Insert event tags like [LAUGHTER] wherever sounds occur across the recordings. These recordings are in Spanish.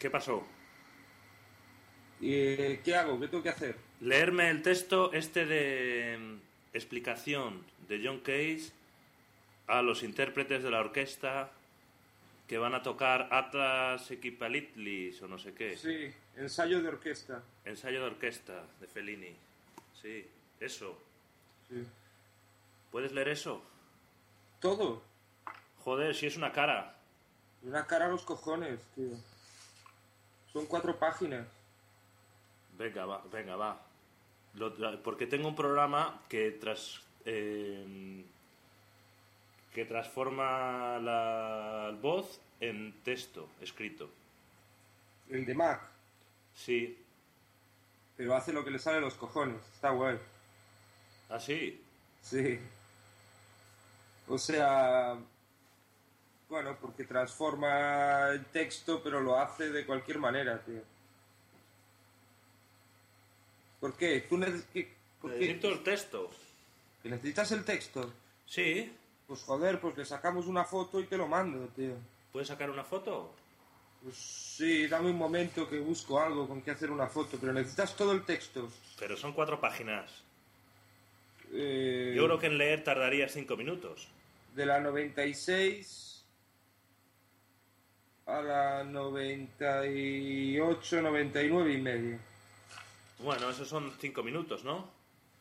¿Qué pasó? ¿Y qué hago? ¿Qué tengo que hacer? Leerme el texto este de mm, explicación de John Case a los intérpretes de la orquesta que van a tocar Atlas Equipalitlis o no sé qué. Sí, ensayo de orquesta. Ensayo de orquesta de Fellini. Sí, eso. Sí. ¿Puedes leer eso? Todo. Joder, si es una cara. Una cara a los cojones, tío. Son cuatro páginas. Venga, va, venga, va. Lo porque tengo un programa que tras eh, que transforma la voz en texto escrito. El de Mac. Sí. Pero hace lo que le sale a los cojones. Está guay. ¿Ah, sí? Sí. O sea... Porque transforma el texto, pero lo hace de cualquier manera, tío. ¿Por qué? ¿Tú neces- qué- ¿Por qué? Necesito el texto. ¿Que necesitas el texto? Sí. Pues joder, pues le sacamos una foto y te lo mando, tío. ¿Puedes sacar una foto? Pues sí, dame un momento que busco algo con que hacer una foto, pero necesitas todo el texto. Pero son cuatro páginas. Eh, Yo creo que en leer tardaría cinco minutos. De la 96 a la 98, 99 y medio. Bueno, esos son cinco minutos, ¿no?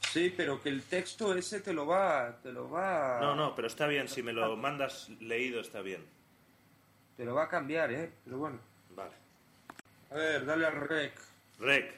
Sí, pero que el texto ese te lo va, te lo va, No, no, pero está bien. Si me lo mandas leído, está bien. te lo va a cambiar, ¿eh? Pero bueno. Vale. A ver, dale al rec. Rec.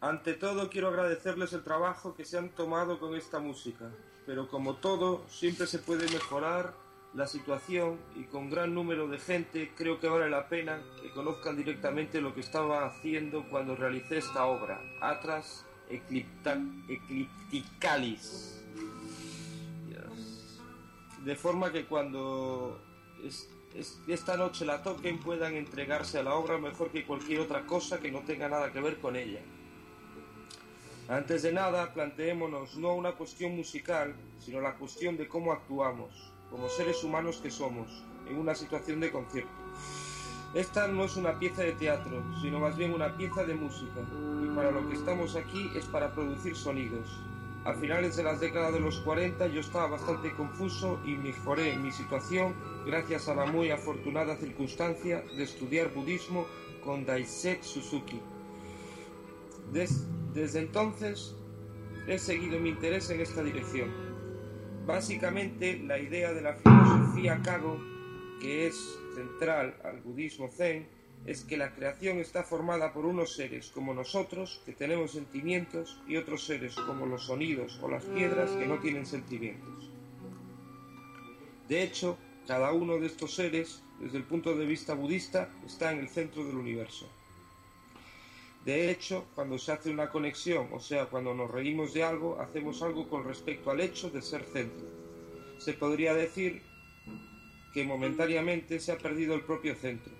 Ante todo quiero agradecerles el trabajo que se han tomado con esta música, pero como todo, siempre se puede mejorar la situación y con gran número de gente creo que vale la pena que conozcan directamente lo que estaba haciendo cuando realicé esta obra, Atras Eclipta- Eclipticalis. De forma que cuando es- es- esta noche la toquen puedan entregarse a la obra mejor que cualquier otra cosa que no tenga nada que ver con ella. Antes de nada, planteémonos no una cuestión musical, sino la cuestión de cómo actuamos, como seres humanos que somos, en una situación de concierto. Esta no es una pieza de teatro, sino más bien una pieza de música, y para lo que estamos aquí es para producir sonidos. A finales de las décadas de los 40 yo estaba bastante confuso y mejoré mi situación gracias a la muy afortunada circunstancia de estudiar budismo con Daiset Suzuki. Des- desde entonces he seguido mi interés en esta dirección. Básicamente la idea de la filosofía Kago, que es central al budismo zen, es que la creación está formada por unos seres como nosotros, que tenemos sentimientos, y otros seres como los sonidos o las piedras, que no tienen sentimientos. De hecho, cada uno de estos seres, desde el punto de vista budista, está en el centro del universo. De hecho, cuando se hace una conexión, o sea, cuando nos reímos de algo, hacemos algo con respecto al hecho de ser centro. Se podría decir que momentáneamente se ha perdido el propio centro.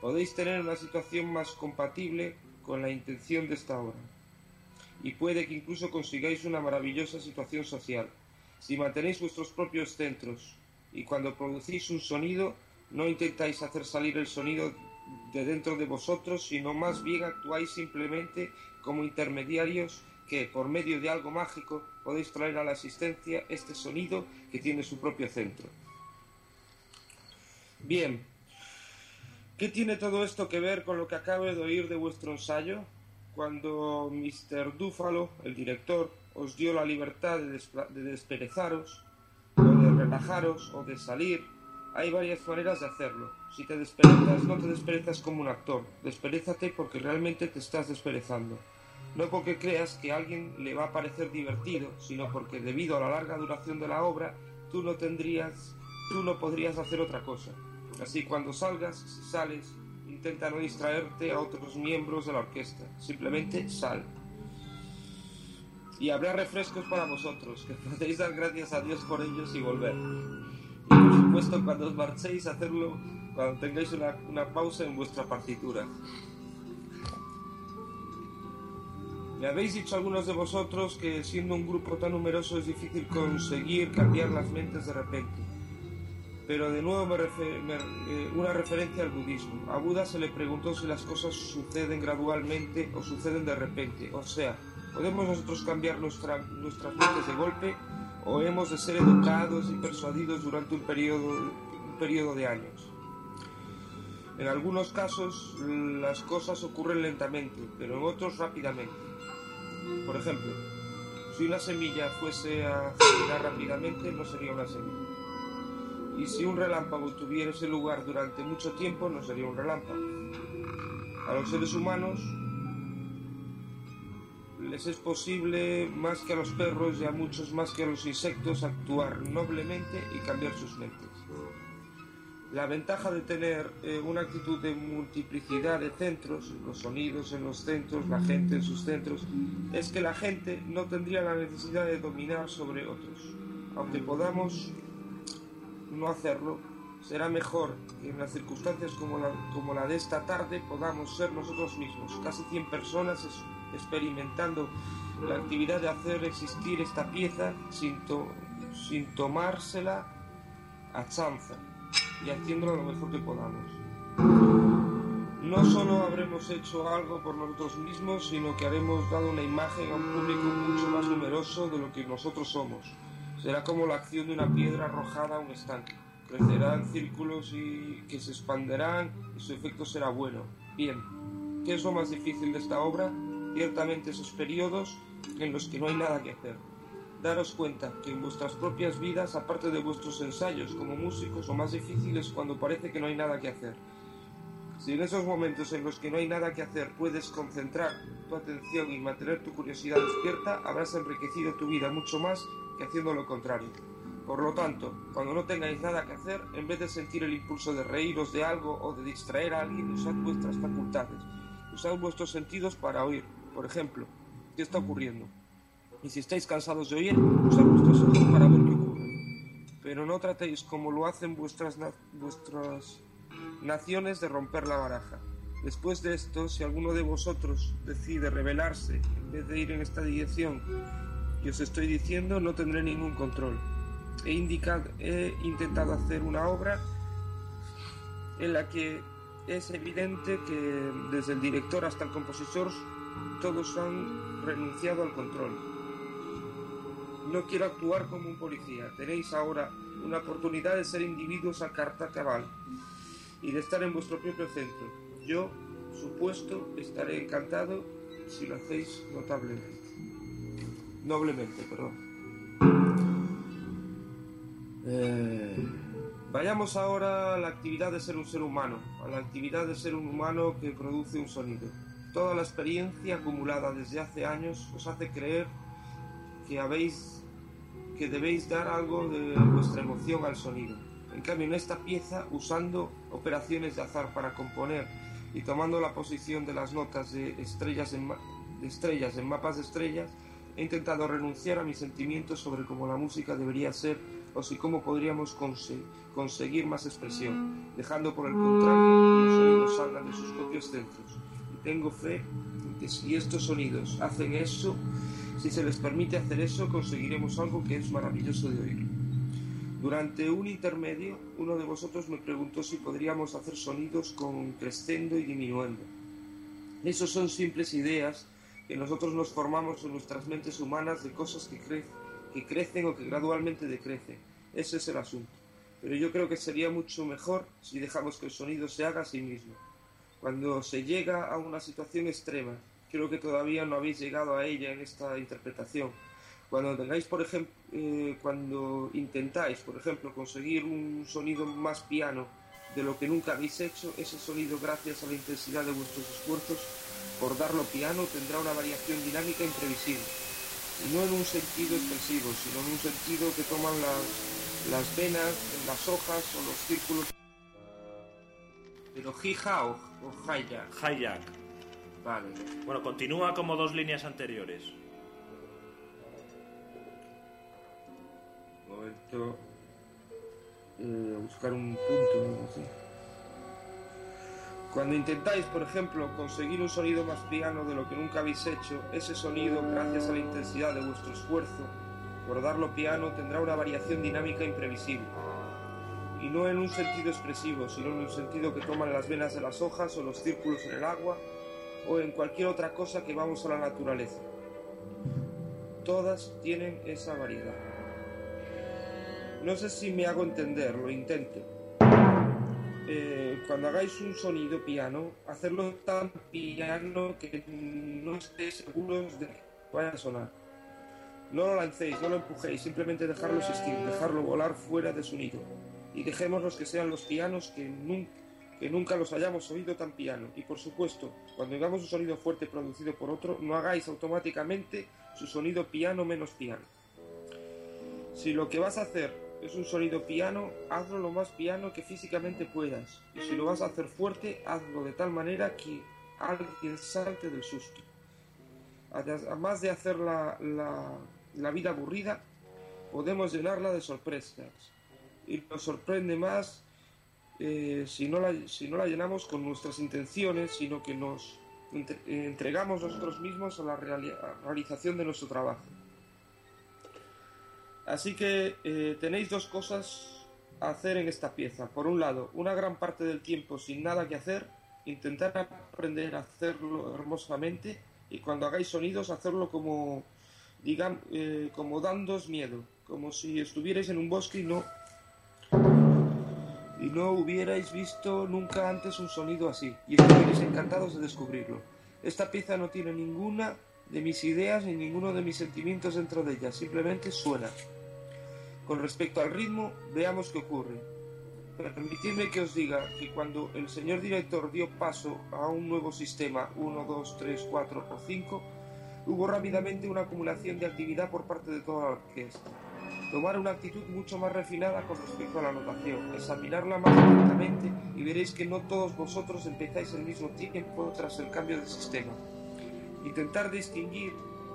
Podéis tener una situación más compatible con la intención de esta obra. Y puede que incluso consigáis una maravillosa situación social. Si mantenéis vuestros propios centros y cuando producís un sonido, no intentáis hacer salir el sonido de dentro de vosotros, sino más bien actuáis simplemente como intermediarios que, por medio de algo mágico, podéis traer a la existencia este sonido que tiene su propio centro. Bien, ¿qué tiene todo esto que ver con lo que acabo de oír de vuestro ensayo? Cuando Mr. Dúfalo, el director, os dio la libertad de, de desperezaros, o de relajaros, o de salir, hay varias maneras de hacerlo. Si te desperezas, no te desperezas como un actor, desperezate porque realmente te estás desperezando. No porque creas que a alguien le va a parecer divertido, sino porque debido a la larga duración de la obra, tú no tendrías, tú no podrías hacer otra cosa. Así cuando salgas, si sales, intenta no distraerte a otros miembros de la orquesta. Simplemente sal. Y habrá refrescos para vosotros, que podéis dar gracias a Dios por ellos y volver. Supuesto, cuando os marchéis, hacerlo cuando tengáis una, una pausa en vuestra partitura. Me habéis dicho algunos de vosotros que siendo un grupo tan numeroso es difícil conseguir cambiar las mentes de repente. Pero de nuevo me eh, una referencia al budismo. A Buda se le preguntó si las cosas suceden gradualmente o suceden de repente. O sea, ¿podemos nosotros cambiar nuestra, nuestras mentes de golpe o hemos de ser educados y persuadidos durante un periodo, un periodo de años? En algunos casos las cosas ocurren lentamente, pero en otros rápidamente. Por ejemplo, si una semilla fuese a germinar rápidamente, no sería una semilla. Y si un relámpago tuviera ese lugar durante mucho tiempo, no sería un relámpago. A los seres humanos les es posible, más que a los perros y a muchos más que a los insectos, actuar noblemente y cambiar sus mentes. La ventaja de tener eh, una actitud de multiplicidad de centros, los sonidos en los centros, la gente en sus centros, es que la gente no tendría la necesidad de dominar sobre otros. Aunque podamos no hacerlo, será mejor que en las circunstancias como la, como la de esta tarde podamos ser nosotros mismos, casi 100 personas experimentando la actividad de hacer existir esta pieza sin, sin tomársela a chanza y haciéndolo lo mejor que podamos. No solo habremos hecho algo por nosotros mismos, sino que haremos dado una imagen a un público mucho más numeroso de lo que nosotros somos. Será como la acción de una piedra arrojada a un estanque. Crecerán círculos y que se expanderán y su efecto será bueno. Bien, ¿qué es lo más difícil de esta obra? Ciertamente esos periodos en los que no hay nada que hacer daros cuenta que en vuestras propias vidas, aparte de vuestros ensayos como músicos, lo más difícil es cuando parece que no hay nada que hacer. Si en esos momentos en los que no hay nada que hacer puedes concentrar tu atención y mantener tu curiosidad despierta, habrás enriquecido tu vida mucho más que haciendo lo contrario. Por lo tanto, cuando no tengáis nada que hacer, en vez de sentir el impulso de reíros de algo o de distraer a alguien, usad vuestras facultades. Usad vuestros sentidos para oír. Por ejemplo, ¿qué está ocurriendo? Y si estáis cansados de oír, usad vuestros ojos para ver qué ocurre. Pero no tratéis como lo hacen vuestras, vuestras naciones de romper la baraja. Después de esto, si alguno de vosotros decide rebelarse en vez de ir en esta dirección que os estoy diciendo, no tendré ningún control. He, indicado, he intentado hacer una obra en la que es evidente que desde el director hasta el compositor todos han renunciado al control. No quiero actuar como un policía. Tenéis ahora una oportunidad de ser individuos a carta cabal y de estar en vuestro propio centro. Yo, supuesto, estaré encantado si lo hacéis notablemente. Noblemente, perdón. Eh, vayamos ahora a la actividad de ser un ser humano, a la actividad de ser un humano que produce un sonido. Toda la experiencia acumulada desde hace años os hace creer que habéis que debéis dar algo de vuestra emoción al sonido. En cambio, en esta pieza, usando operaciones de azar para componer y tomando la posición de las notas de estrellas en, mapas de estrellas, he intentado renunciar a mis sentimientos sobre cómo la música debería ser o si cómo podríamos conseguir más expresión, dejando por el contrario que los sonidos salgan de sus propios centros. Tengo fe que si estos sonidos hacen eso, si se les permite hacer eso, conseguiremos algo que es maravilloso de oír. Durante un intermedio, uno de vosotros me preguntó si podríamos hacer sonidos con crescendo y diminuendo. Esos son simples ideas que nosotros nos formamos en nuestras mentes humanas de cosas que, que crecen o que gradualmente decrecen. Ese es el asunto. Pero yo creo que sería mucho mejor si dejamos que el sonido se haga a sí mismo. Cuando se llega a una situación extrema creo que todavía no habéis llegado a ella en esta interpretación. Cuando tengáis, por ejemplo, eh, cuando intentáis, por ejemplo, conseguir un sonido más piano de lo que nunca habéis hecho, ese sonido, gracias a la intensidad de vuestros esfuerzos por darlo piano, tendrá una variación dinámica imprevisible. Y no en un sentido expresivo, sino en un sentido que toman las, las venas, las hojas o los círculos. Pero jija o, o Hayak. Vale. Bueno, continúa como dos líneas anteriores. Un momento. Eh, buscar un punto. Cuando intentáis, por ejemplo, conseguir un sonido más piano de lo que nunca habéis hecho, ese sonido, gracias a la intensidad de vuestro esfuerzo por darlo piano, tendrá una variación dinámica imprevisible. Y no en un sentido expresivo, sino en un sentido que toman las venas de las hojas o los círculos en el agua o en cualquier otra cosa que vamos a la naturaleza. Todas tienen esa variedad. No sé si me hago entender, lo intento. Eh, cuando hagáis un sonido piano, hacerlo tan piano que no estéis seguros de que vaya a sonar. No lo lancéis, no lo empujéis, simplemente dejarlo existir, dejarlo volar fuera de su nido. Y dejemos los que sean los pianos que nunca, que nunca los hayamos oído tan piano. Y por supuesto, cuando oigamos un sonido fuerte producido por otro, no hagáis automáticamente su sonido piano menos piano. Si lo que vas a hacer es un sonido piano, hazlo lo más piano que físicamente puedas. Y si lo vas a hacer fuerte, hazlo de tal manera que alguien salte del susto. Además de hacer la, la vida aburrida, podemos llenarla de sorpresas. Y nos sorprende más eh, si, no la, si no la llenamos con nuestras intenciones, sino que nos entregamos nosotros mismos a la realización de nuestro trabajo. Así que eh, tenéis dos cosas a hacer en esta pieza. Por un lado, una gran parte del tiempo sin nada que hacer, intentar aprender a hacerlo hermosamente y cuando hagáis sonidos hacerlo como digamos, eh, como dándos miedo, como si estuvierais en un bosque y no, y no hubierais visto nunca antes un sonido así, y estuvierais encantados de descubrirlo. Esta pieza no tiene ninguna de mis ideas ni ninguno de mis sentimientos dentro de ella, simplemente suena. Con respecto al ritmo, veamos qué ocurre. Permitidme que os diga que cuando el señor director dio paso a un nuevo sistema 1, 2, 3, 4 o 5, hubo rápidamente una acumulación de actividad por parte de toda la orquesta. Tomar una actitud mucho más refinada con respecto a la notación, examinarla más atentamente y veréis que no todos vosotros empezáis al mismo tiempo tras el cambio de sistema. Intentar distinguir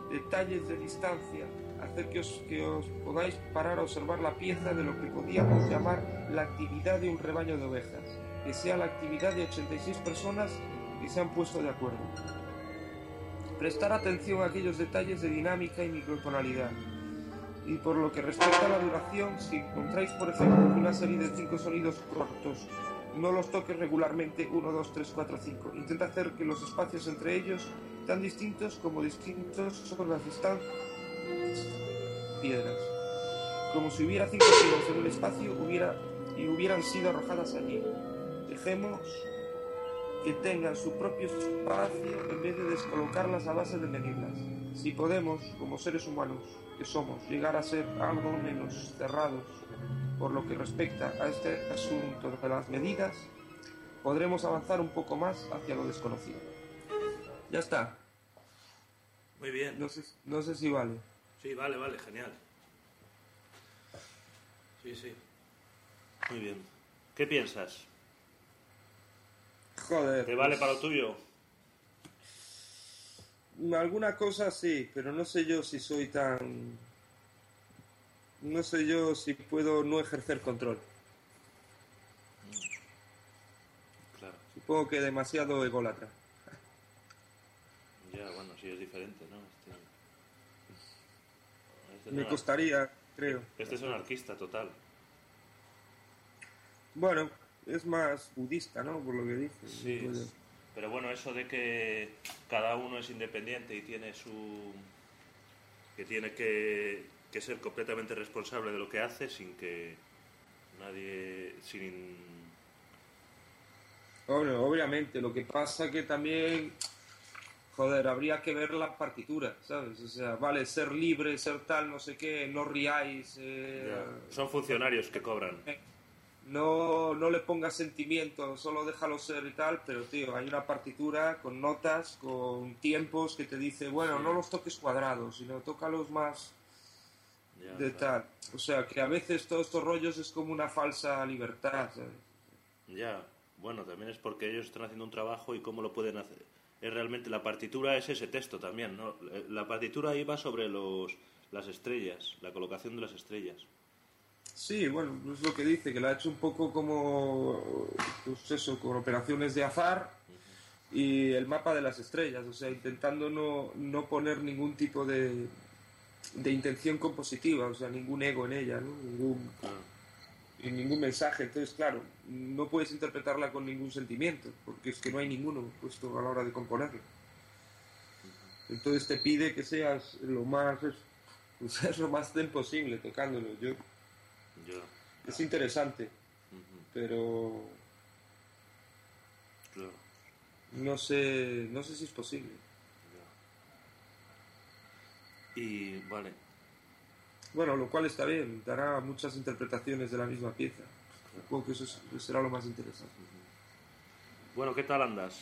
detalles de distancia, hacer que os, que os podáis parar a observar la pieza de lo que podíamos llamar la actividad de un rebaño de ovejas, que sea la actividad de 86 personas que se han puesto de acuerdo. Prestar atención a aquellos detalles de dinámica y microtonalidad. Y por lo que respecta a la duración, si encontráis, por ejemplo, una serie de cinco sonidos cortos, no los toques regularmente 1, 2, 3, 4, 5. Intenta hacer que los espacios entre ellos tan distintos como distintos son las distancias piedras. Como si hubiera cinco piedras en un espacio y hubieran sido arrojadas allí. Dejemos que tengan su propio espacio en vez de descolocarlas a base de medirlas. Si podemos, como seres humanos que somos, llegar a ser algo menos cerrados por lo que respecta a este asunto de las medidas, podremos avanzar un poco más hacia lo desconocido. Ya está. Muy bien. No sé, no sé si vale. Sí, vale, vale, genial. Sí, sí. Muy bien. ¿Qué piensas? Joder. ¿Te vale para lo tuyo? Alguna cosa sí, pero no sé yo si soy tan... No sé yo si puedo no ejercer control. Claro. Supongo que demasiado ególatra. Ya, bueno, sí es diferente, ¿no? Este, este Me costaría, creo. Este es anarquista total. Bueno, es más budista, ¿no? Por lo que dice. Sí. Pero bueno, eso de que cada uno es independiente y tiene su. que tiene que, que ser completamente responsable de lo que hace sin que nadie. sin. Bueno, obviamente, lo que pasa que también, joder, habría que ver la partitura, ¿sabes? O sea, vale, ser libre, ser tal, no sé qué, no riáis, eh, Son funcionarios que cobran. No, no le pongas sentimiento, solo déjalo ser y tal, pero tío, hay una partitura con notas, con tiempos que te dice, bueno, Sí. no los toques cuadrados, sino tócalos más Ya, de claro. tal. O sea, que a veces todos estos rollos es como una falsa libertad, ¿sabes? Ya, bueno, también es porque ellos están haciendo un trabajo y cómo lo pueden hacer. Es realmente la partitura es ese texto también, ¿no? Eh, La partitura iba sobre los las estrellas, la colocación de las estrellas. Sí, bueno, es lo que dice, que lo ha hecho un poco como, pues eso, con operaciones de azar y el mapa de las estrellas, o sea, intentando no, no poner ningún tipo de, de intención compositiva, o sea, ningún ego en ella, ¿no? Ningún- ningún mensaje. Entonces, claro, no puedes interpretarla con ningún sentimiento, porque es que no hay ninguno puesto a la hora de componerla. Entonces te pide que seas lo más, pues, [LAUGHS] lo más zen posible tocándolo. Yo, Ya. es interesante, pero Claro. no sé, no sé si es posible. Ya. Y vale. Bueno, lo cual está bien, dará muchas interpretaciones de la misma pieza. Supongo que eso es- será lo más interesante. Bueno, ¿qué tal andas?